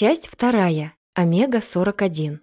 Часть вторая. Омега-41.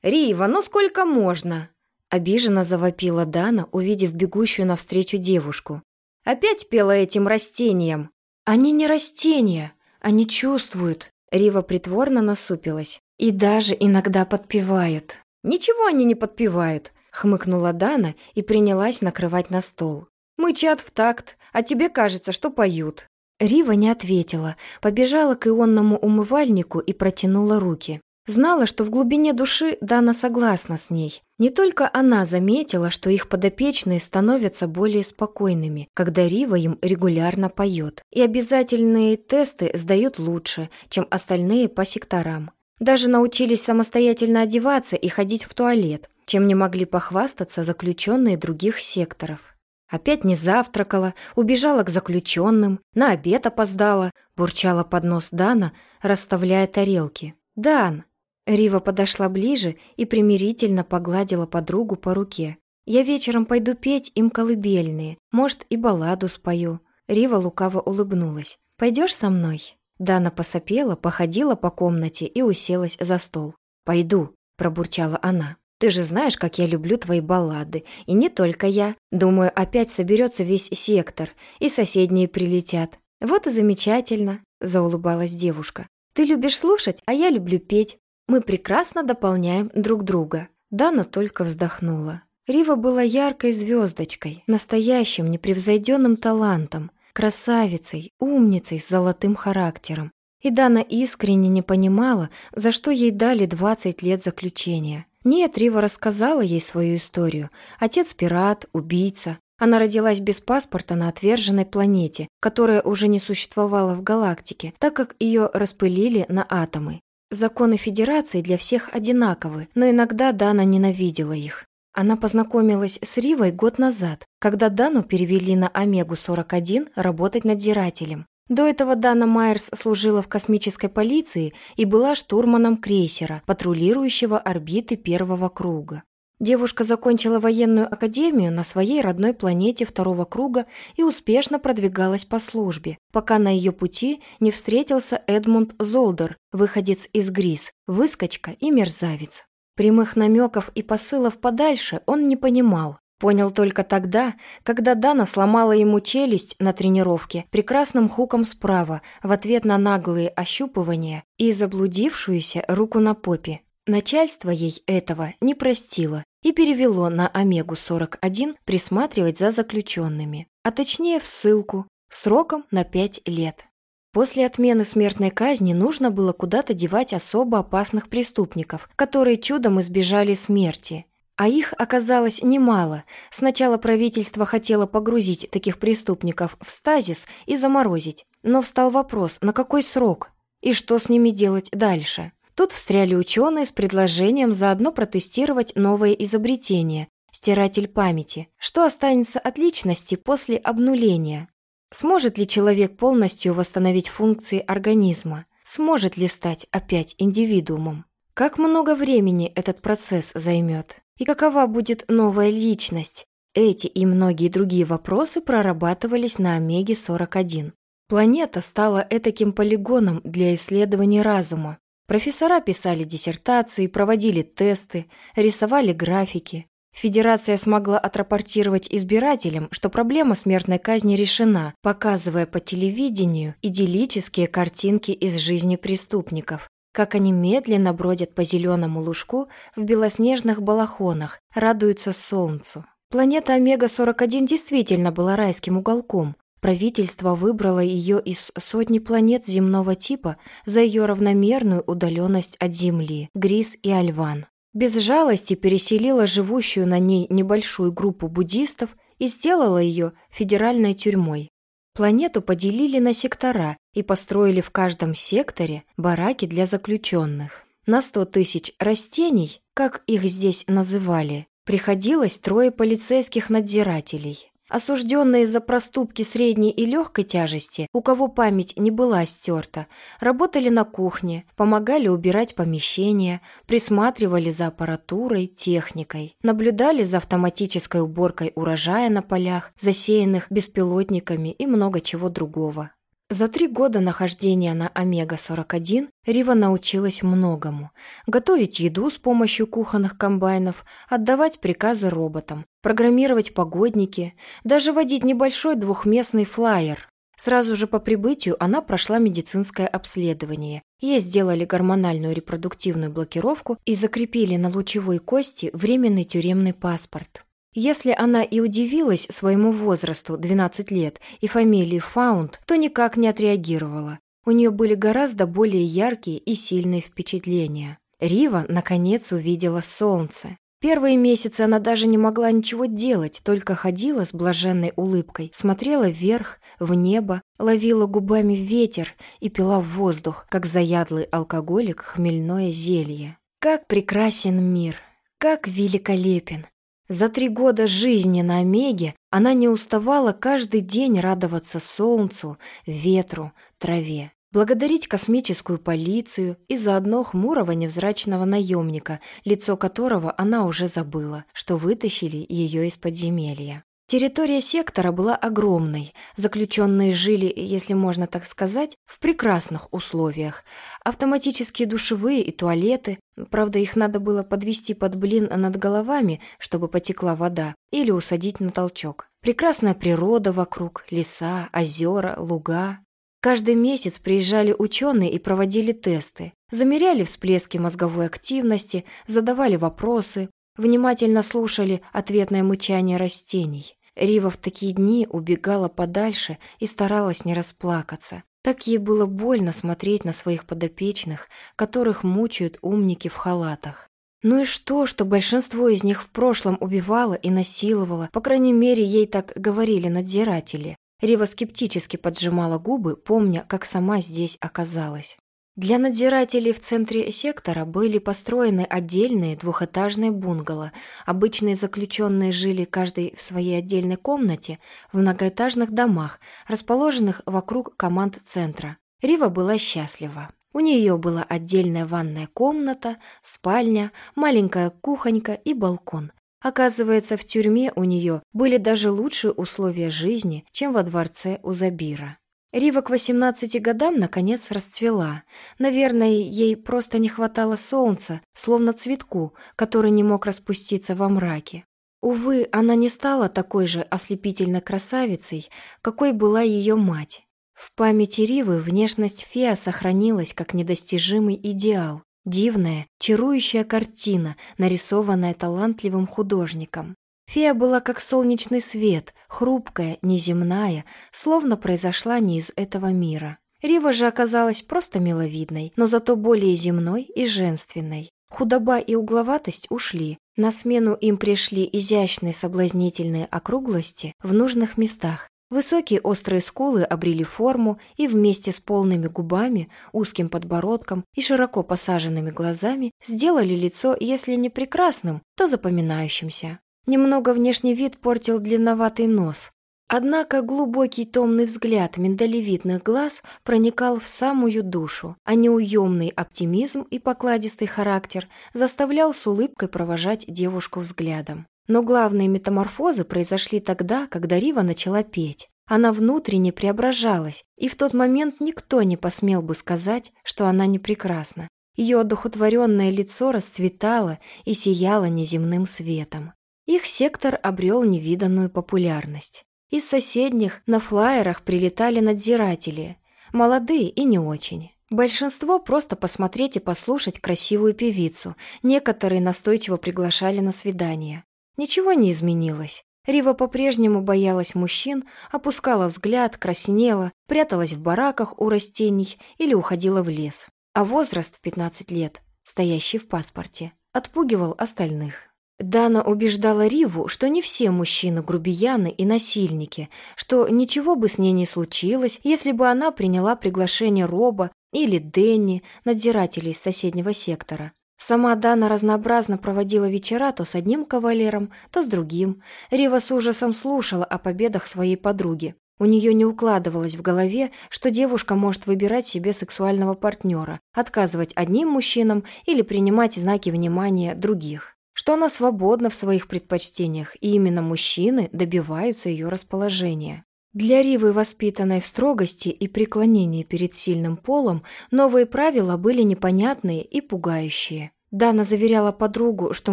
«Рива, ну сколько можно?» Обиженно завопила Дана, увидев бегущую навстречу девушку. «Опять пела этим растениям?» «Они не растения, они чувствуют». Рива притворно насупилась. «И даже иногда подпевают». «Ничего они не подпевают», — хмыкнула Дана и принялась накрывать на стол. «Мычат в такт, а тебе кажется, что поют». Рива не ответила, побежала к ионному умывальнику и протянула руки. Знала, что в глубине души Дана согласна с ней. Не только она заметила, что их подопечные становятся более спокойными, когда Рива им регулярно поет, и обязательные тесты сдают лучше, чем остальные по секторам. Даже научились самостоятельно одеваться и ходить в туалет, чем не могли похвастаться заключенные других секторов. Опять не завтракала, убежала к заключенным, на обед опоздала, бурчала под нос Дана, расставляя тарелки. «Дан!» Рива подошла ближе и примирительно погладила подругу по руке. «Я вечером пойду петь им колыбельные, может, и балладу спою». Рива лукаво улыбнулась. «Пойдешь со мной?» Дана посопела, походила по комнате и уселась за стол. «Пойду», – пробурчала она. Ты же знаешь, как я люблю твои баллады. И не только я. Думаю, опять соберется весь сектор, и соседние прилетят. Вот и замечательно, заулыбалась девушка. Ты любишь слушать, а я люблю петь. Мы прекрасно дополняем друг друга. Дана только вздохнула. Рива была яркой звездочкой, настоящим непревзойденным талантом, красавицей, умницей с золотым характером. И Дана искренне не понимала, за что ей дали 20 лет заключения. Нет, Рива рассказала ей свою историю. Отец пират, убийца. Она родилась без паспорта на отверженной планете, которая уже не существовала в галактике, так как ее распылили на атомы. Законы Федерации для всех одинаковы, но иногда Дана ненавидела их. Она познакомилась с Ривой год назад, когда Дану перевели на Омегу-41 работать надзирателем. До этого Дана Майерс служила в космической полиции и была штурманом крейсера, патрулирующего орбиты первого круга. Девушка закончила военную академию на своей родной планете второго круга и успешно продвигалась по службе, пока на ее пути не встретился Эдмунд Золдер, выходец из ГРИС, выскочка и мерзавец. Прямых намеков и посылов подальше он не понимал, Понял только тогда, когда Дана сломала ему челюсть на тренировке прекрасным хуком справа в ответ на наглые ощупывания и заблудившуюся руку на попе. Начальство ей этого не простило и перевело на Омегу-41 присматривать за заключенными, а точнее в ссылку, сроком на пять лет. После отмены смертной казни нужно было куда-то девать особо опасных преступников, которые чудом избежали смерти, а их оказалось немало. Сначала правительство хотело погрузить таких преступников в стазис и заморозить. Но встал вопрос, на какой срок? И что с ними делать дальше? Тут встряли ученые с предложением заодно протестировать новое изобретение – стиратель памяти. Что останется от личности после обнуления? Сможет ли человек полностью восстановить функции организма? Сможет ли стать опять индивидуумом? Как много времени этот процесс займет? И какова будет новая личность? Эти и многие другие вопросы прорабатывались на Омеге-41. Планета стала этаким полигоном для исследований разума. Профессора писали диссертации, проводили тесты, рисовали графики. Федерация смогла отрапортировать избирателям, что проблема смертной казни решена, показывая по телевидению идиллические картинки из жизни преступников как они медленно бродят по зеленому лужку в белоснежных балахонах, радуются солнцу. Планета Омега-41 действительно была райским уголком. Правительство выбрало ее из сотни планет земного типа за ее равномерную удаленность от Земли, Грис и Альван. Без жалости переселила живущую на ней небольшую группу буддистов и сделала ее федеральной тюрьмой. Планету поделили на сектора и построили в каждом секторе бараки для заключенных. На 100 тысяч растений, как их здесь называли, приходилось трое полицейских надзирателей. Осужденные за проступки средней и легкой тяжести, у кого память не была стерта, работали на кухне, помогали убирать помещения, присматривали за аппаратурой, техникой, наблюдали за автоматической уборкой урожая на полях, засеянных беспилотниками и много чего другого. За три года нахождения на Омега-41 Рива научилась многому. Готовить еду с помощью кухонных комбайнов, отдавать приказы роботам, программировать погодники, даже водить небольшой двухместный флайер. Сразу же по прибытию она прошла медицинское обследование. Ей сделали гормональную репродуктивную блокировку и закрепили на лучевой кости временный тюремный паспорт. Если она и удивилась своему возрасту 12 лет и фамилии Фаунд, то никак не отреагировала. У нее были гораздо более яркие и сильные впечатления. Рива, наконец, увидела солнце. Первые месяцы она даже не могла ничего делать, только ходила с блаженной улыбкой, смотрела вверх, в небо, ловила губами ветер и пила воздух, как заядлый алкоголик хмельное зелье. Как прекрасен мир! Как великолепен! За три года жизни на Омеге она не уставала каждый день радоваться солнцу, ветру, траве, благодарить космическую полицию и заодно хмурого невзрачного наемника, лицо которого она уже забыла, что вытащили ее из подземелья. Территория сектора была огромной, заключенные жили, если можно так сказать, в прекрасных условиях. Автоматические душевые и туалеты, правда их надо было подвести под блин над головами, чтобы потекла вода, или усадить на толчок. Прекрасная природа вокруг, леса, озера, луга. Каждый месяц приезжали ученые и проводили тесты, замеряли всплески мозговой активности, задавали вопросы, внимательно слушали ответное мычание растений. Рива в такие дни убегала подальше и старалась не расплакаться. Так ей было больно смотреть на своих подопечных, которых мучают умники в халатах. Ну и что, что большинство из них в прошлом убивало и насиловало, по крайней мере, ей так говорили надзиратели. Рива скептически поджимала губы, помня, как сама здесь оказалась. Для надзирателей в центре сектора были построены отдельные двухэтажные бунгало. Обычные заключенные жили каждый в своей отдельной комнате в многоэтажных домах, расположенных вокруг команд центра. Рива была счастлива. У нее была отдельная ванная комната, спальня, маленькая кухонька и балкон. Оказывается, в тюрьме у нее были даже лучшие условия жизни, чем во дворце у Забира. Рива к 18 годам наконец расцвела. Наверное, ей просто не хватало солнца, словно цветку, который не мог распуститься во мраке. Увы, она не стала такой же ослепительной красавицей, какой была ее мать. В памяти Ривы внешность Феа сохранилась как недостижимый идеал, дивная, чарующая картина, нарисованная талантливым художником. Фея была как солнечный свет, хрупкая, неземная, словно произошла не из этого мира. Рива же оказалась просто миловидной, но зато более земной и женственной. Худоба и угловатость ушли. На смену им пришли изящные соблазнительные округлости в нужных местах. Высокие острые скулы обрели форму и вместе с полными губами, узким подбородком и широко посаженными глазами сделали лицо, если не прекрасным, то запоминающимся. Немного внешний вид портил длинноватый нос. Однако глубокий томный взгляд миндалевидных глаз проникал в самую душу, а неуемный оптимизм и покладистый характер заставлял с улыбкой провожать девушку взглядом. Но главные метаморфозы произошли тогда, когда Рива начала петь. Она внутренне преображалась, и в тот момент никто не посмел бы сказать, что она не прекрасна. Ее одухотворенное лицо расцветало и сияло неземным светом. Их сектор обрел невиданную популярность. Из соседних на флайерах прилетали надзиратели, молодые и не очень. Большинство просто посмотреть и послушать красивую певицу, некоторые настойчиво приглашали на свидание. Ничего не изменилось. Рива по-прежнему боялась мужчин, опускала взгляд, краснела, пряталась в бараках у растений или уходила в лес. А возраст в 15 лет, стоящий в паспорте, отпугивал остальных. Дана убеждала Риву, что не все мужчины грубияны и насильники, что ничего бы с ней не случилось, если бы она приняла приглашение Роба или Денни, надзирателей из соседнего сектора. Сама Дана разнообразно проводила вечера то с одним кавалером, то с другим. Рива с ужасом слушала о победах своей подруги. У нее не укладывалось в голове, что девушка может выбирать себе сексуального партнера, отказывать одним мужчинам или принимать знаки внимания других что она свободна в своих предпочтениях, и именно мужчины добиваются ее расположения. Для Ривы, воспитанной в строгости и преклонении перед сильным полом, новые правила были непонятные и пугающие. Дана заверяла подругу, что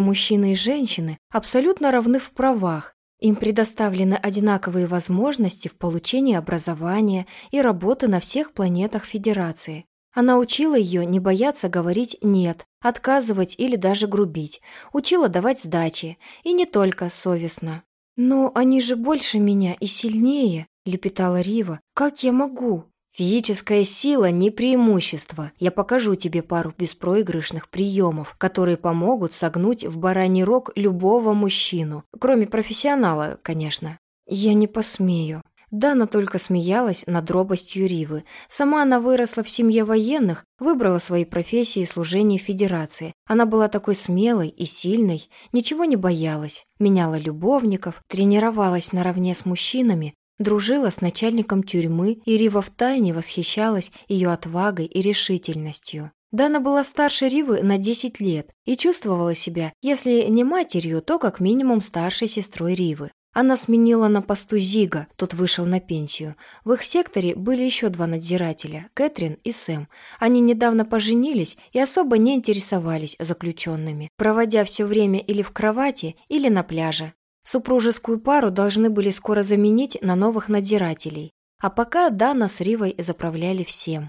мужчины и женщины абсолютно равны в правах, им предоставлены одинаковые возможности в получении образования и работы на всех планетах Федерации. Она учила ее не бояться говорить «нет», отказывать или даже грубить, учила давать сдачи, и не только совестно. «Но они же больше меня и сильнее», — лепетала Рива. «Как я могу?» Физическая сила не преимущество. Я покажу тебе пару беспроигрышных приемов, которые помогут согнуть в бараний рог любого мужчину. Кроме профессионала, конечно. Я не посмею. Дана только смеялась над робостью Ривы. Сама она выросла в семье военных, выбрала свои профессии и служение Федерации. Она была такой смелой и сильной, ничего не боялась, меняла любовников, тренировалась наравне с мужчинами, дружила с начальником тюрьмы, и Рива втайне восхищалась ее отвагой и решительностью. Дана была старше Ривы на 10 лет и чувствовала себя, если не матерью, то как минимум старшей сестрой Ривы. Она сменила на посту Зига, тот вышел на пенсию. В их секторе были еще два надзирателя, Кэтрин и Сэм. Они недавно поженились и особо не интересовались заключенными, проводя все время или в кровати, или на пляже. Супружескую пару должны были скоро заменить на новых надзирателей. А пока Дана с Ривой заправляли всем.